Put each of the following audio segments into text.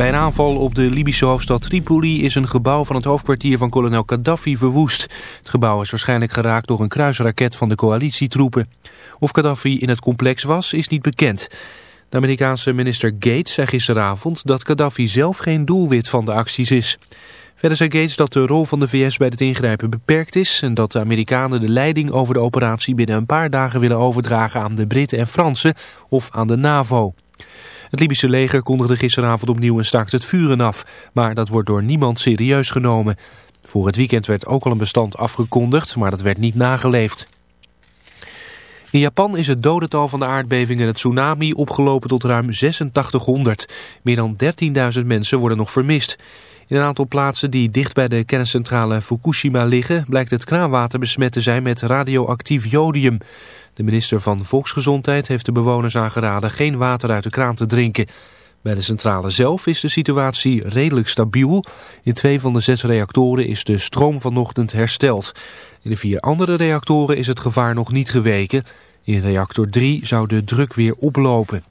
Bij een aanval op de Libische hoofdstad Tripoli is een gebouw van het hoofdkwartier van kolonel Gaddafi verwoest. Het gebouw is waarschijnlijk geraakt door een kruisraket van de coalitietroepen. Of Gaddafi in het complex was, is niet bekend. De Amerikaanse minister Gates zei gisteravond dat Gaddafi zelf geen doelwit van de acties is. Verder zei Gates dat de rol van de VS bij het ingrijpen beperkt is... en dat de Amerikanen de leiding over de operatie binnen een paar dagen willen overdragen aan de Britten en Fransen of aan de NAVO. Het Libische leger kondigde gisteravond opnieuw een stakt het vuren af, maar dat wordt door niemand serieus genomen. Voor het weekend werd ook al een bestand afgekondigd, maar dat werd niet nageleefd. In Japan is het dodental van de aardbeving en het tsunami opgelopen tot ruim 8600. Meer dan 13.000 mensen worden nog vermist. In een aantal plaatsen die dicht bij de kerncentrale Fukushima liggen... blijkt het kraanwater besmet te zijn met radioactief jodium. De minister van Volksgezondheid heeft de bewoners aangeraden... geen water uit de kraan te drinken. Bij de centrale zelf is de situatie redelijk stabiel. In twee van de zes reactoren is de stroom vanochtend hersteld. In de vier andere reactoren is het gevaar nog niet geweken. In reactor 3 zou de druk weer oplopen.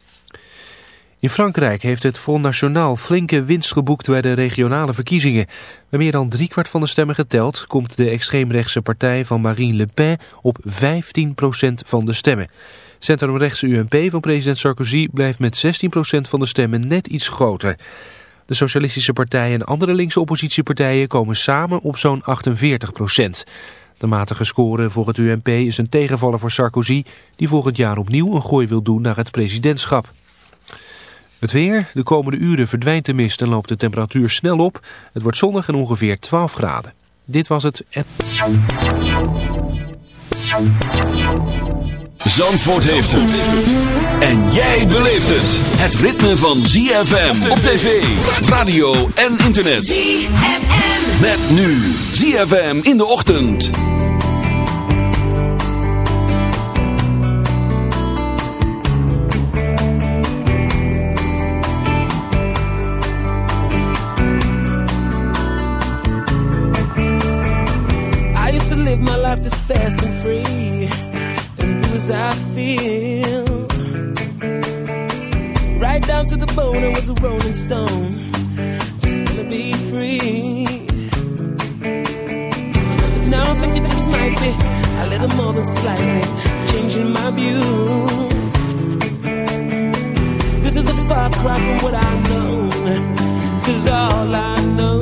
In Frankrijk heeft het Front National flinke winst geboekt bij de regionale verkiezingen. Bij meer dan driekwart van de stemmen geteld komt de extreemrechtse partij van Marine Le Pen op 15% van de stemmen. Centrumrechtse UMP van president Sarkozy blijft met 16% van de stemmen net iets groter. De socialistische partijen en andere linkse oppositiepartijen komen samen op zo'n 48%. De matige score voor het UMP is een tegenvaller voor Sarkozy... die volgend jaar opnieuw een gooi wil doen naar het presidentschap. Het weer. De komende uren verdwijnt de mist en loopt de temperatuur snel op. Het wordt zonnig en ongeveer 12 graden. Dit was het... Zandvoort heeft het. En jij beleeft het. Het ritme van ZFM op tv, radio en internet. ZFM. Met nu ZFM in de ochtend. Life this fast and free and do as I feel. Right down to the bone, I was a rolling stone. Just wanna be free. But now I think it just might be a little more than slightly changing my views. This is a far cry from what I know. Cause all I know,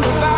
talking about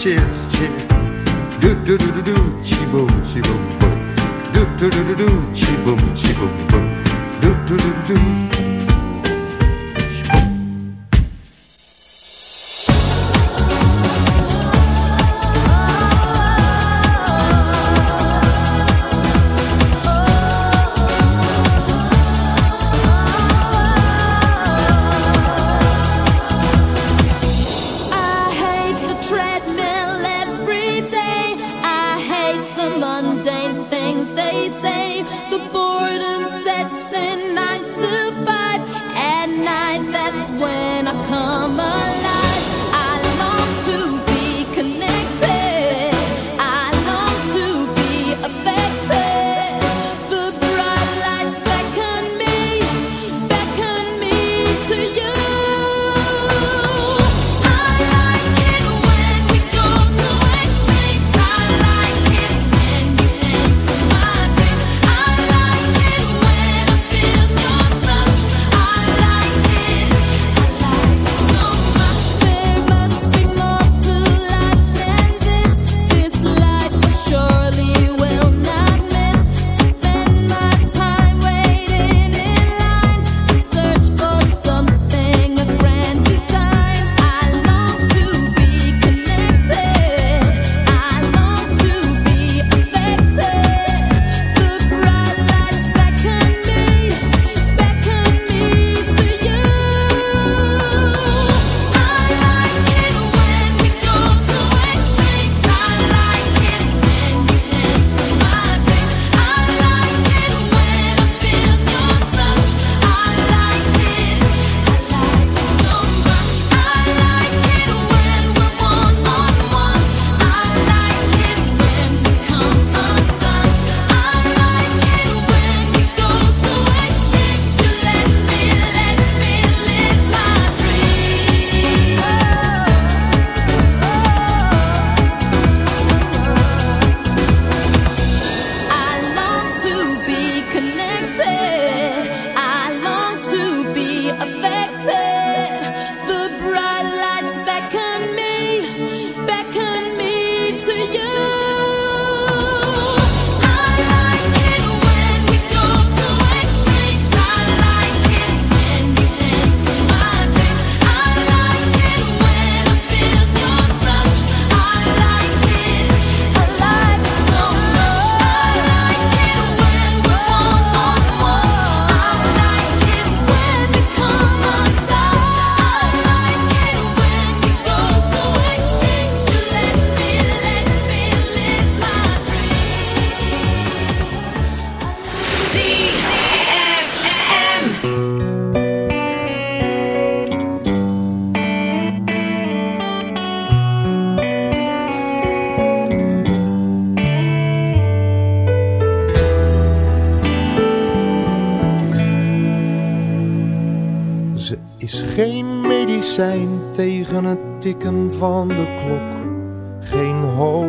chips, chips. Do do do do do, chi boom, chi boom boom. Do do do do do, chi boom, chi boom boom. Do do do do do.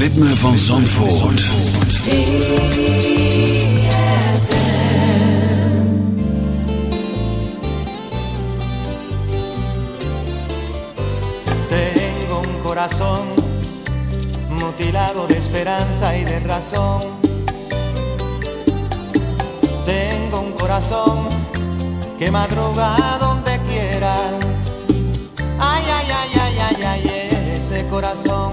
Ritme van Zandvoort. Tengo un corazón mutilado de esperanza y de razón. Tengo un corazón que madruga donde quiera. Ay, ay, ay, ay, ay, ay, ese corazón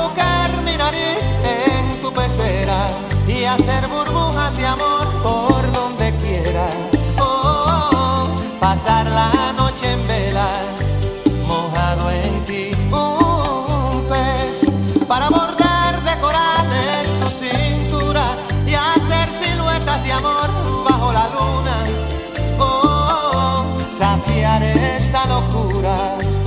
en tu pecera y hacer burbujas de amor por donde quiera. Oh, pasar la noche en vela, mojado en ti un pez para bordar de corales tu cintura y hacer siluetas de amor bajo la luna. oh, saciar esta locura.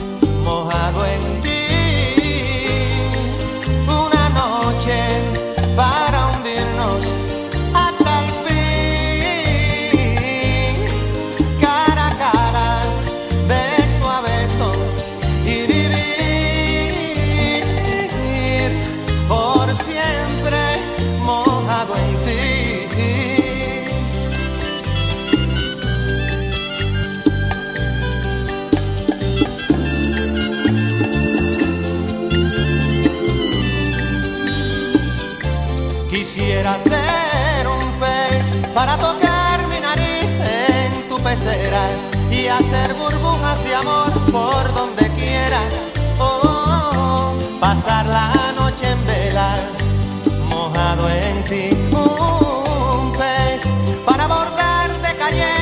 hacer burbujas de amor por donde quiera. Oh, pasar la noche en vela, mojado en ti. Un pez para bordarte cayendo.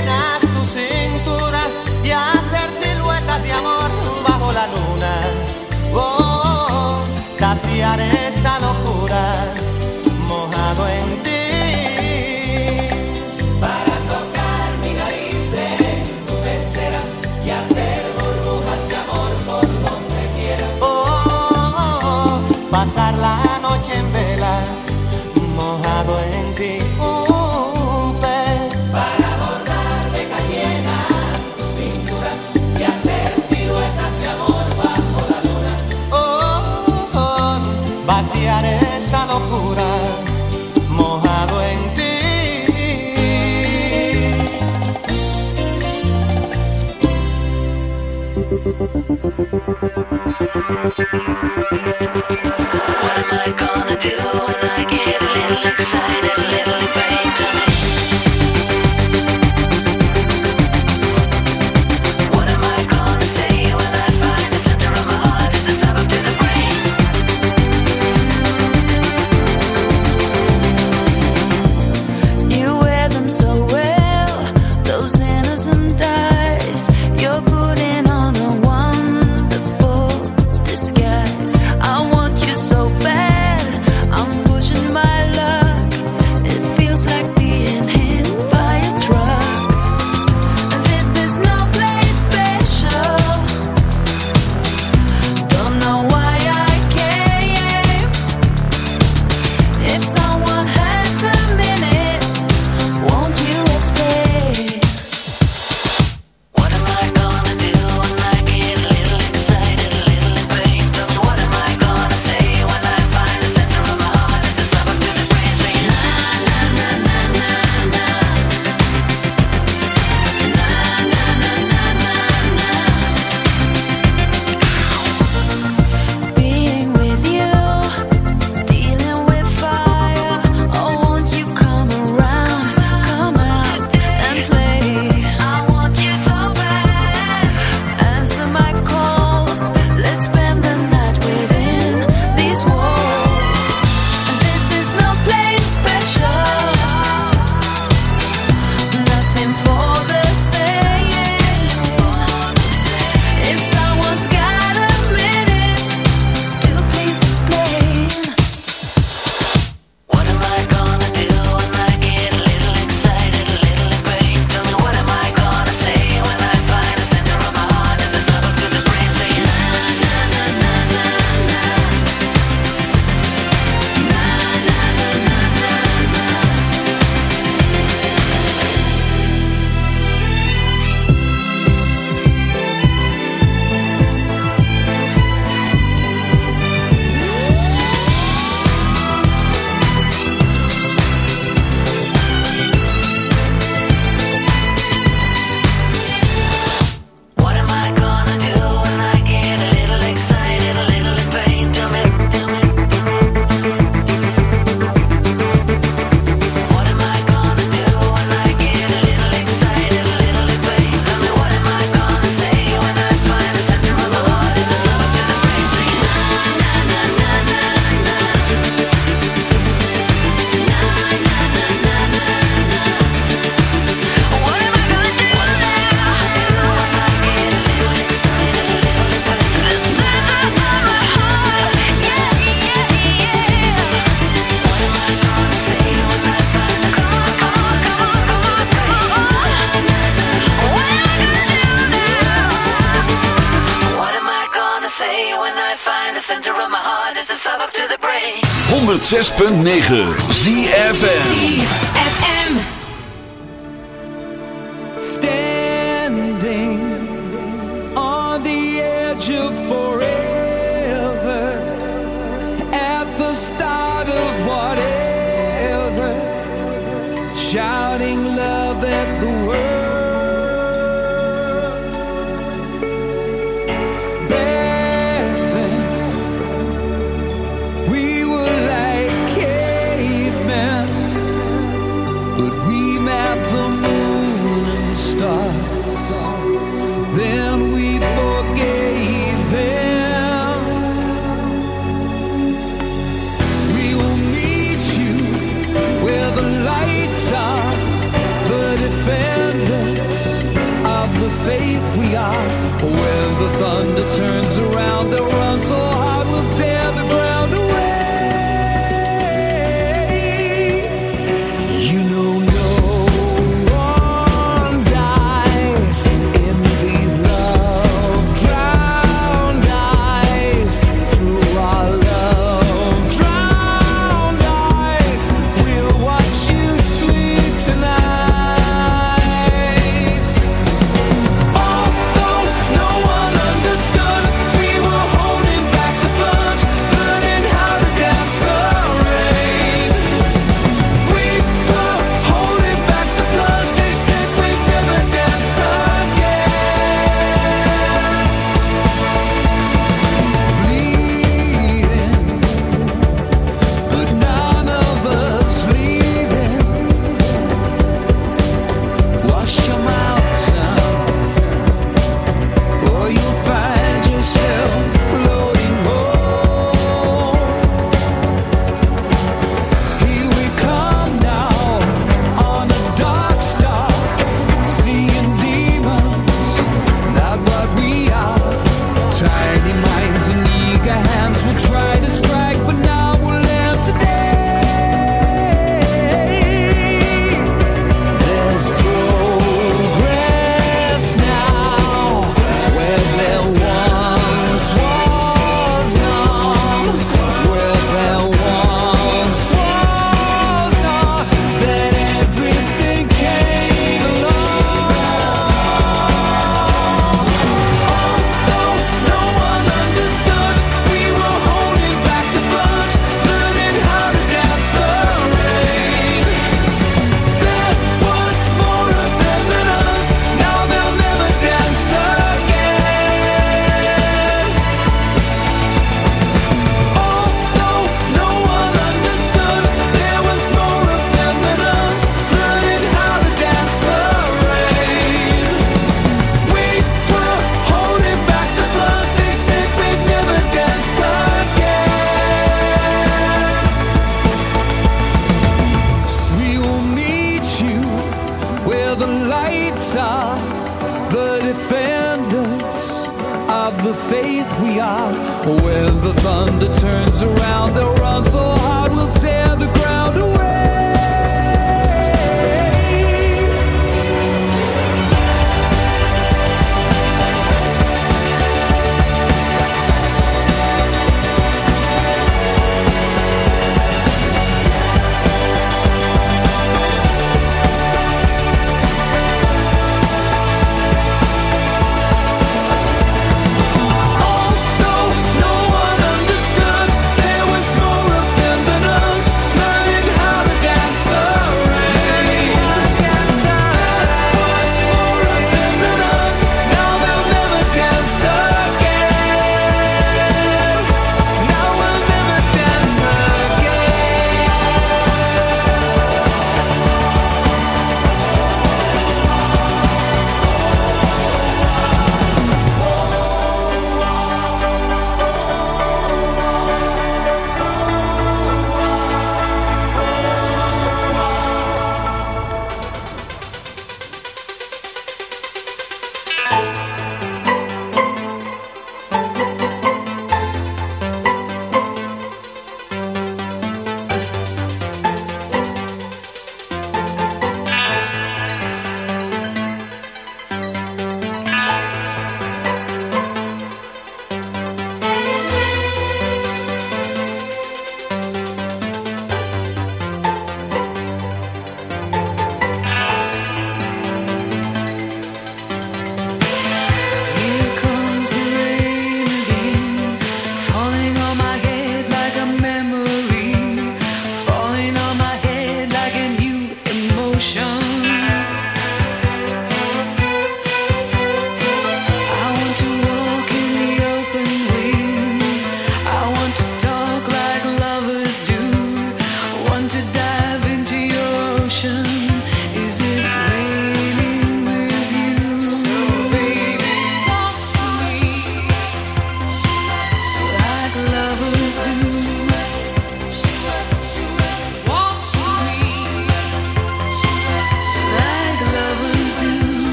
Thank you.